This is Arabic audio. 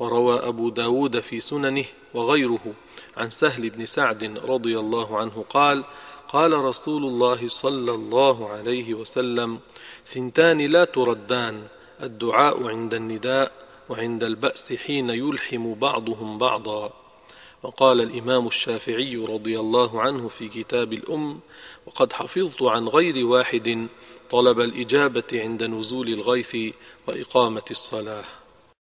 وروى أبو داود في سننه وغيره عن سهل بن سعد رضي الله عنه قال قال رسول الله صلى الله عليه وسلم ثنتان لا تردان الدعاء عند النداء وعند البأس حين يلحم بعضهم بعضا. وقال الإمام الشافعي رضي الله عنه في كتاب الأم وقد حفظت عن غير واحد طلب الإجابة عند نزول الغيث وإقامة الصلاة.